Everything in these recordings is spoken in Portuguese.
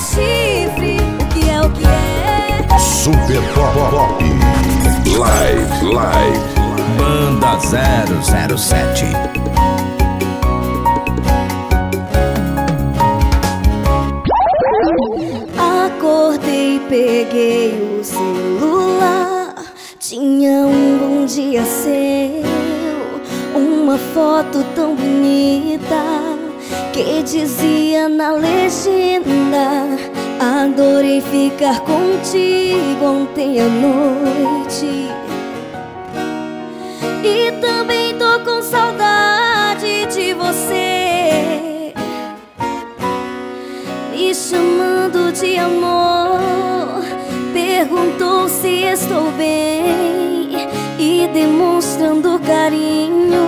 chifre, o que é o que é. Super Pop Live, live. Banda 007. Acordei, peguei o celular. Tinha um bom dia seu, uma foto tão bonita que dizia na legenda Adorei ficar contigo ontem à noite. E também tô com saudade de você. Me chamando de amor Perguntou se estou bem E demonstrando carinho.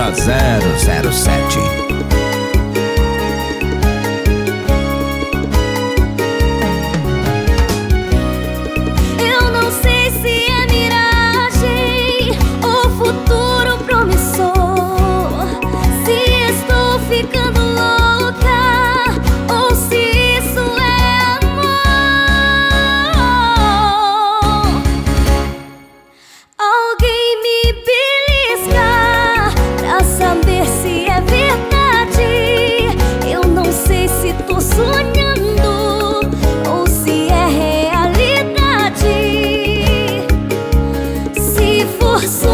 da 007. myself.